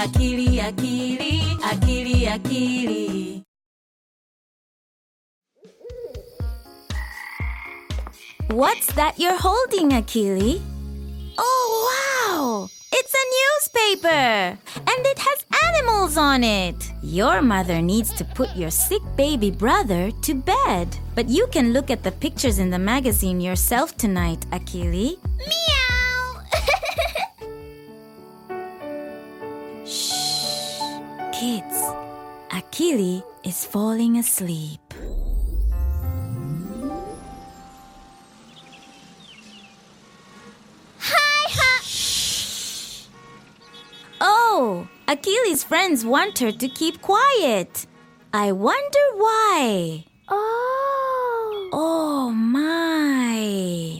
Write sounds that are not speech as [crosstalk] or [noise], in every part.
Akili, akili, akili, akili. What's that you're holding, Akili? Oh, wow! It's a newspaper! And it has animals on it! Your mother needs to put your sick baby brother to bed. But you can look at the pictures in the magazine yourself tonight, Akili. Meow! Kids, Akili is falling asleep. Hi, ha! Oh, Akili's friends want her to keep quiet. I wonder why. Oh. Oh my.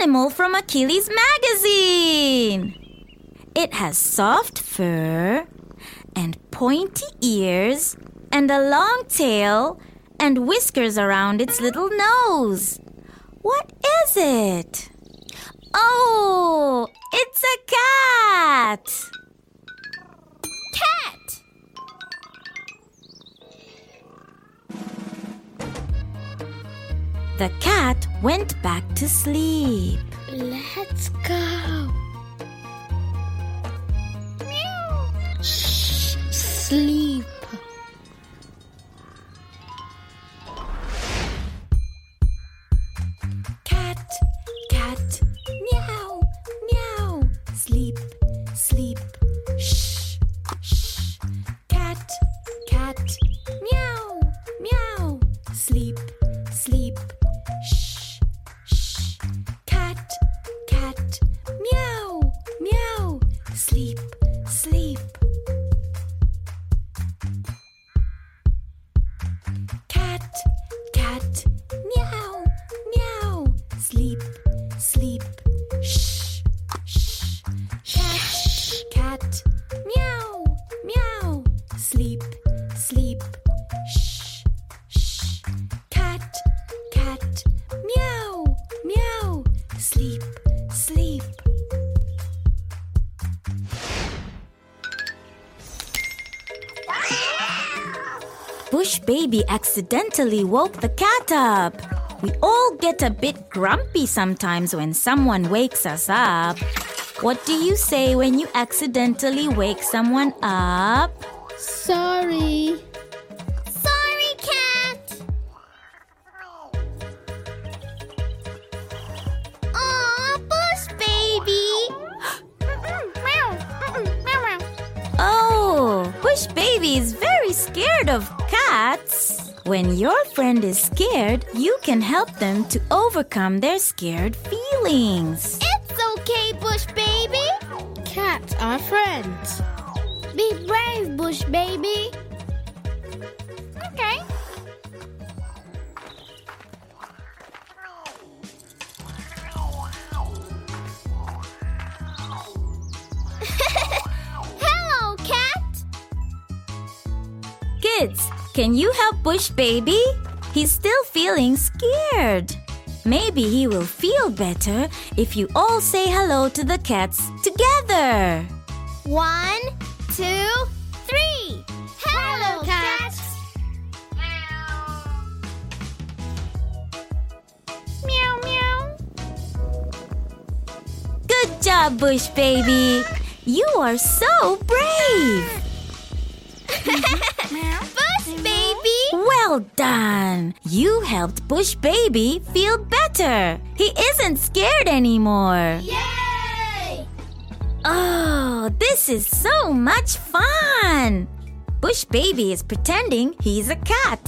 Animal from Akili's magazine. It has soft fur and pointy ears and a long tail and whiskers around its little nose. What is it? Oh, it's a cat. Cat! The cat went back to sleep. Let's go. Meow. Shh. Sleep. Sleep, sleep. Shh, shh. Cat, cat, meow, meow. Sleep, sleep. Bush Baby accidentally woke the cat up. We all get a bit grumpy sometimes when someone wakes us up. What do you say when you accidentally wake someone up? Sorry. Sorry, cat. Aw, Bush baby. Oh, Bush Baby is very scared of cats. When your friend is scared, you can help them to overcome their scared feelings. It's okay, Bush baby. Cats are friends. Be brave, Bush baby. Okay. [laughs] Hello, cat. Kids, can you help Bush Baby? He's still feeling scared. Maybe he will feel better if you all say hello to the cats together. One, two, three. Hello, cats. Meow, meow. Good job, Bush Baby. You are so brave. [laughs] Bush baby. Well done. You helped Bush Baby feel better. He isn't scared anymore. Yay! Oh, this is so much fun. Bush Baby is pretending he's a cat.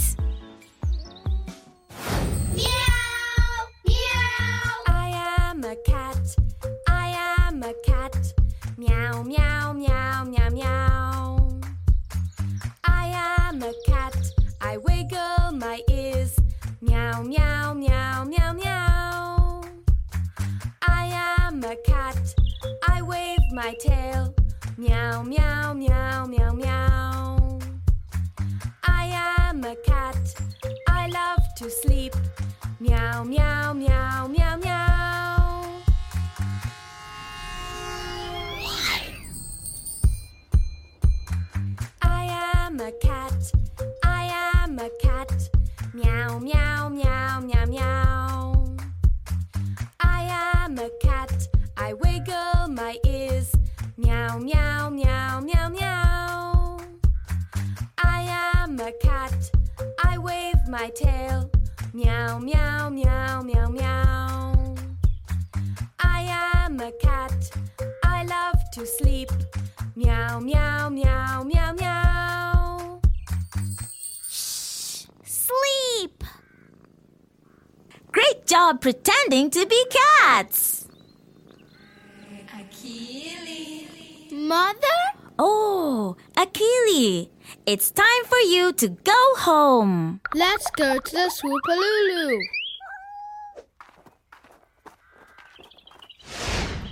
My tail. Meow, meow, meow, meow, meow. I am a cat. I love to sleep. Meow, meow, meow, meow, meow. I am a cat. I am a cat. Meow, meow, meow, meow, meow. I am a cat. I wiggle. Meow, meow, meow, meow, meow. I am a cat. I wave my tail. Meow, meow, meow, meow, meow. I am a cat. I love to sleep. Meow, meow, meow, meow, meow. Shh, Sleep! Great job pretending to be cats! Mother? Oh, Akili, it's time for you to go home. Let's go to the Swoopalulu.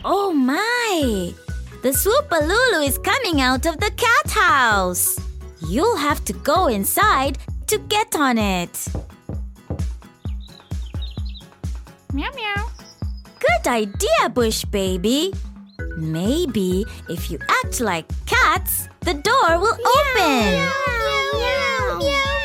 Oh my! The Swoopalulu is coming out of the cat house. You'll have to go inside to get on it. Meow meow. Good idea, Bush Baby. Maybe if you act like cats, the door will open. Meow meow meow.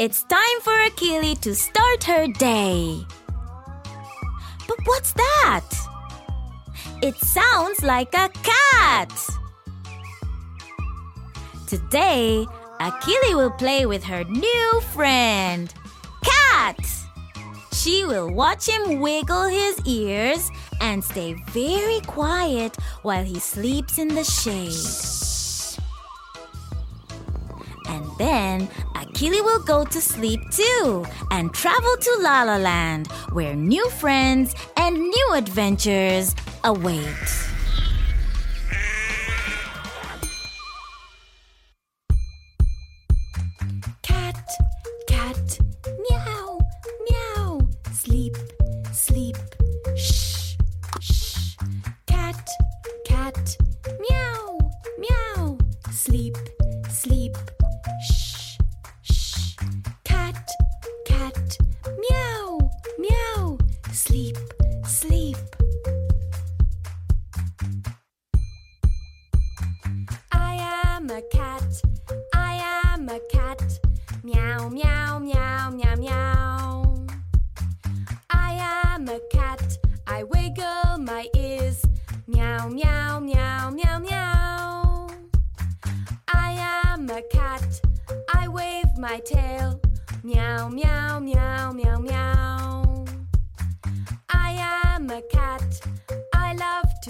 It's time for Akili to start her day. But what's that? It sounds like a cat. Today, Akili will play with her new friend, Cat. She will watch him wiggle his ears and stay very quiet while he sleeps in the shade. Then Akili will go to sleep too and travel to La La Land where new friends and new adventures await.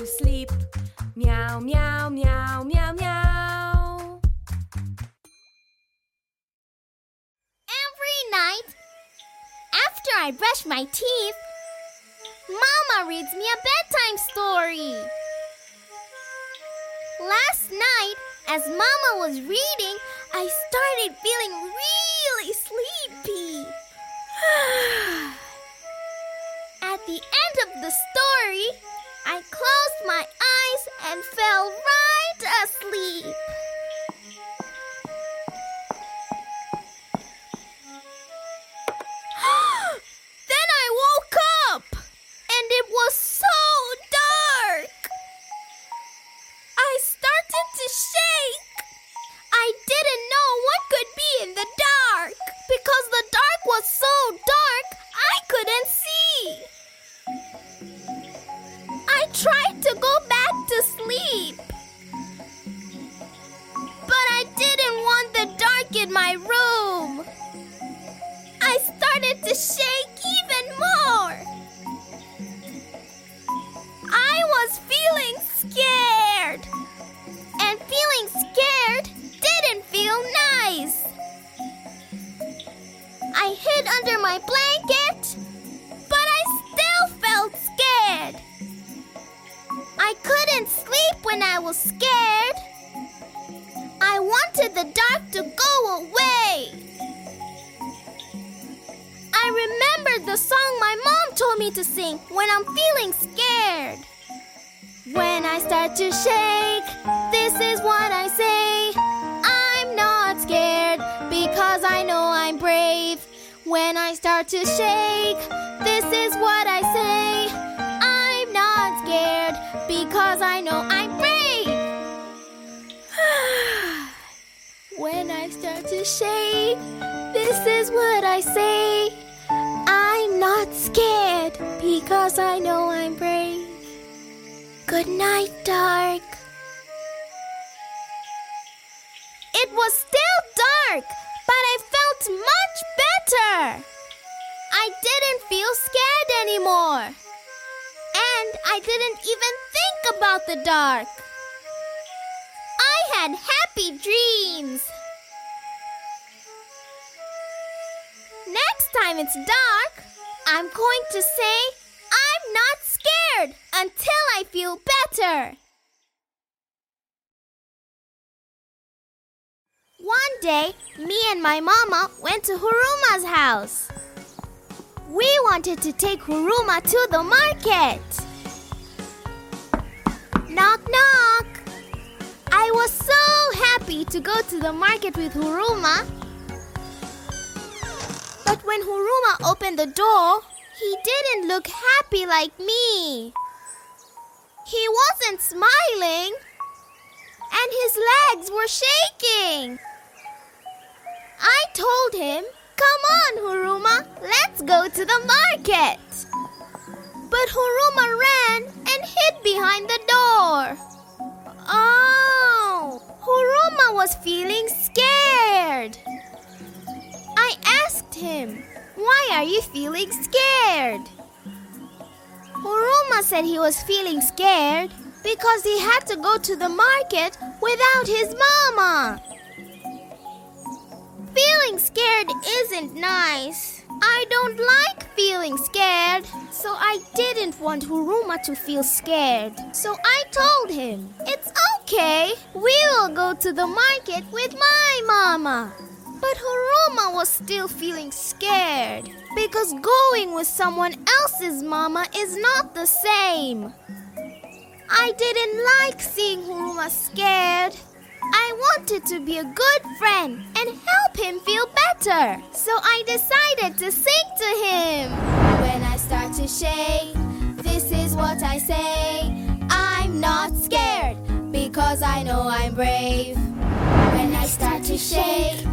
To sleep. Meow, meow, meow, meow, meow. Every night, after I brush my teeth, Mama reads me a bedtime story. Last night, as Mama was reading, I started feeling really sleepy. [sighs] At the end of the story, I closed my eyes and fell right started to I start to shake, this is what I say. I'm not scared because I know I'm brave. When I start to shake, this is what I say. I'm not scared because I know I'm brave. [sighs] when I start to shake, this is what I say. I'm not scared because I know I'm brave. Good night, dark. It was still dark, but I felt much better. I didn't feel scared anymore. And I didn't even think about the dark. I had happy dreams. Next time it's dark, I'm going to say until I feel better. One day, me and my mama went to Huruma's house. We wanted to take Huruma to the market. Knock, knock. I was so happy to go to the market with Huruma. But when Huruma opened the door, he didn't look happy like me. He wasn't smiling, and his legs were shaking. I told him, Come on, Huruma, let's go to the market. But Huruma ran and hid behind the door. Oh, Huruma was feeling scared. I asked him, Why are you feeling scared? Huruma said he was feeling scared because he had to go to the market without his mama. Feeling scared isn't nice. I don't like feeling scared, so I didn't want Huruma to feel scared. So I told him, It's okay, we will go to the market with my mama. But Huruma was still feeling scared because going with someone else's mama is not the same. I didn't like seeing Huruma scared. I wanted to be a good friend and help him feel better. So I decided to sing to him. When I start to shake, this is what I say. I'm not scared because I know I'm brave. When I start to shake,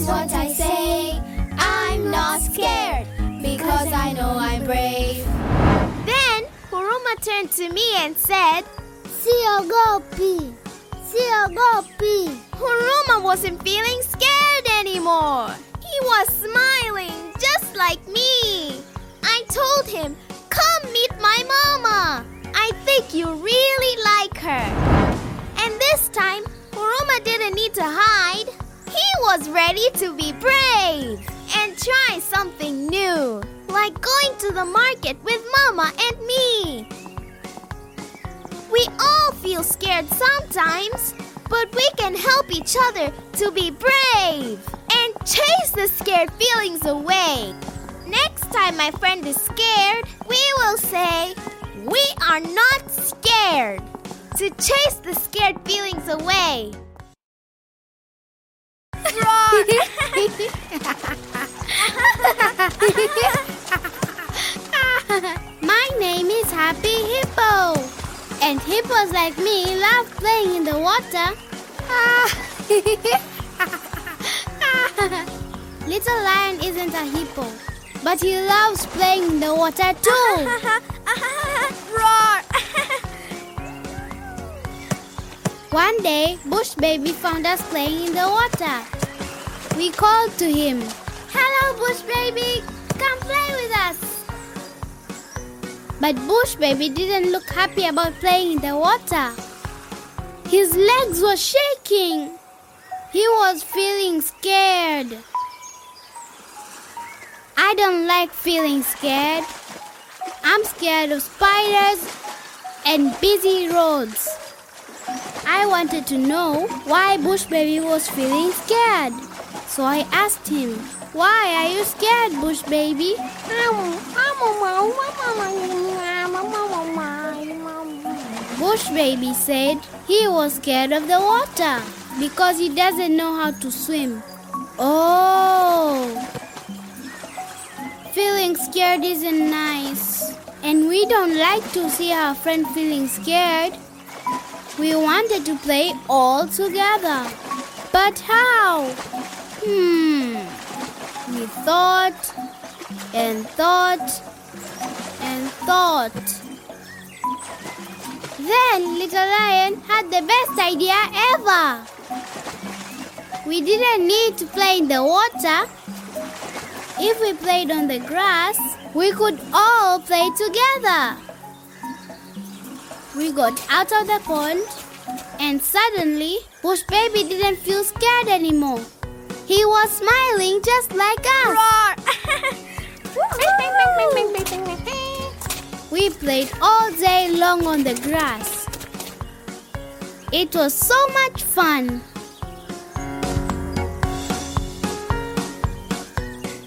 is what I say. I'm not scared because I know I'm brave. Then Huruma turned to me and said, Siogopi, Siogopi. Huruma wasn't feeling scared anymore. He was smiling just like me. I told him, Come meet my mama. I think you really like her. And this time, Huruma didn't need to hide. He was ready to be brave and try something new, like going to the market with Mama and me. We all feel scared sometimes, but we can help each other to be brave and chase the scared feelings away. Next time my friend is scared, we will say, We are not scared to chase the scared feelings away. [laughs] My name is Happy Hippo. And hippos like me love playing in the water. [laughs] Little lion isn't a hippo, but he loves playing in the water too. [laughs] Roar! One day, Bush Baby found us playing in the water. We called to him, Hello, Bush Baby, come play with us. But Bush Baby didn't look happy about playing in the water. His legs were shaking. He was feeling scared. I don't like feeling scared. I'm scared of spiders and busy roads. I wanted to know why Bush Baby was feeling scared. So I asked him, Why are you scared, Bush Baby? Bush Baby said he was scared of the water because he doesn't know how to swim. Oh! Feeling scared isn't nice. And we don't like to see our friend feeling scared. We wanted to play all together. But how? Hmm. We thought and thought and thought. Then Little Lion had the best idea ever. We didn't need to play in the water. If we played on the grass, we could all play together. We got out of the pond, and suddenly, Bush Baby didn't feel scared anymore. He was smiling just like us. We played all day long on the grass. It was so much fun.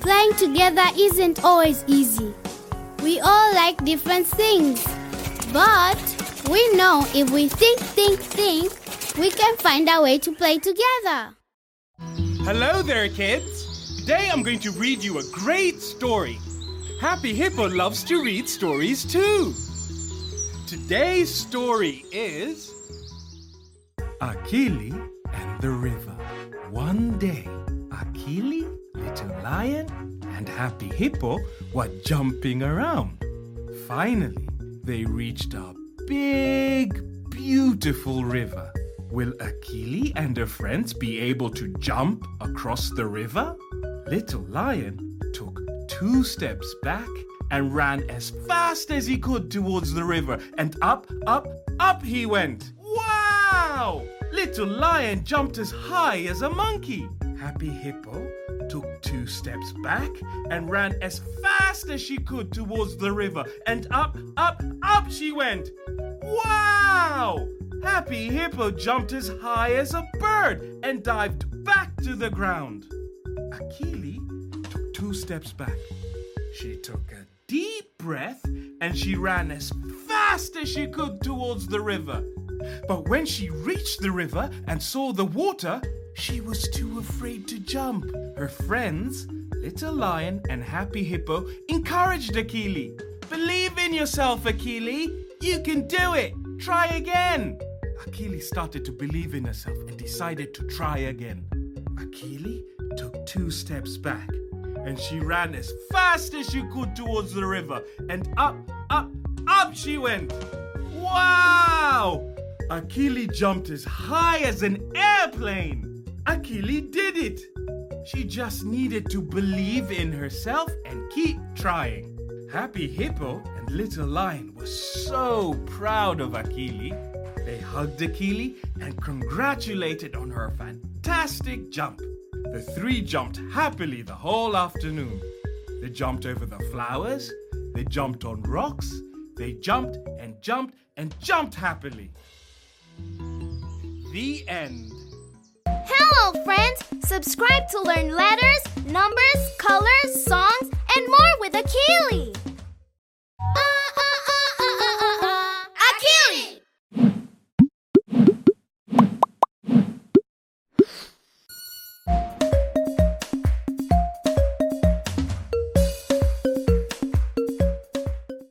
Playing together isn't always easy. We all like different things. But we know if we think, think, think, we can find a way to play together. Hello there, kids. Today I'm going to read you a great story. Happy Hippo loves to read stories too. Today's story is Akili and the River. One day, Akili, Little Lion, and Happy Hippo were jumping around. Finally, they reached a big, beautiful river. Will Akili and her friends be able to jump across the river? Little Lion took two steps back and ran as fast as he could towards the river, and up, up, up he went. Wow! Little Lion jumped as high as a monkey. Happy Hippo took two steps back and ran as fast as she could towards the river, and up, up, up she went. Wow! Happy Hippo jumped as high as a bird and dived back to the ground. Akili took two steps back. She took a deep breath and she ran as fast as she could towards the river. But when she reached the river and saw the water, she was too afraid to jump. Her friends, Little Lion and Happy Hippo, encouraged Akili. Believe in yourself, Akili. You can do it. Try again. Akili started to believe in herself and decided to try again. Akili took two steps back and she ran as fast as she could towards the river. And up, up, up she went. Wow! Akili jumped as high as an airplane. Akili did it. She just needed to believe in herself and keep trying. Happy Hippo and Little Lion were so proud of Akili. They hugged Akili and congratulated on her fantastic jump. The three jumped happily the whole afternoon. They jumped over the flowers, they jumped on rocks, they jumped and jumped and jumped happily. The end. Hello, friends! Subscribe to learn letters, numbers, colors, songs, and more with Akili.